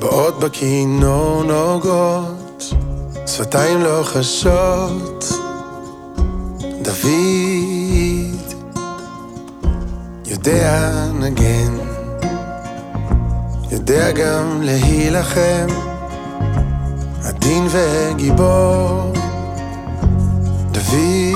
אצבעות בכינור נוגעות, שפתיים לא חשות. דוד יודע נגן, יודע גם להילחם, עדין וגיבור. דוד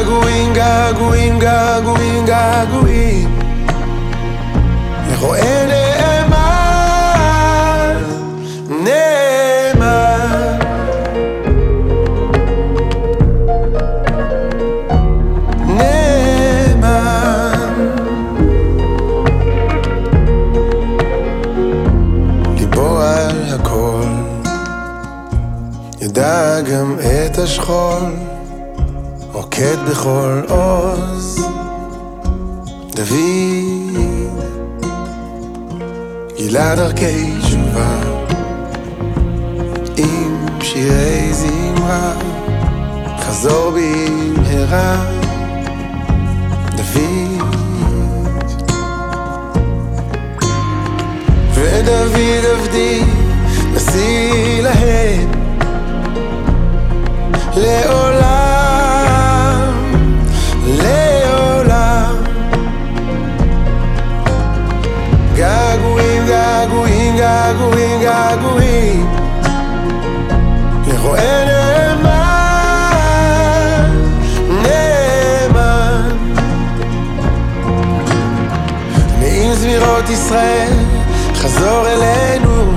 געגועים, געגועים, געגועים, געגועים. לרועה נאמן, נאמן נאמן גיבור על הכל ידע גם את השכול רוקד בכל עוז. דוד גילה דרכי תשובה. עם שירי זמרה חזור במהרה. דוד. ודוד עבדי נשיא געגועים, געגועים, לרועה נאמן, נאמן. נעים זמירות ישראל, חזור אלינו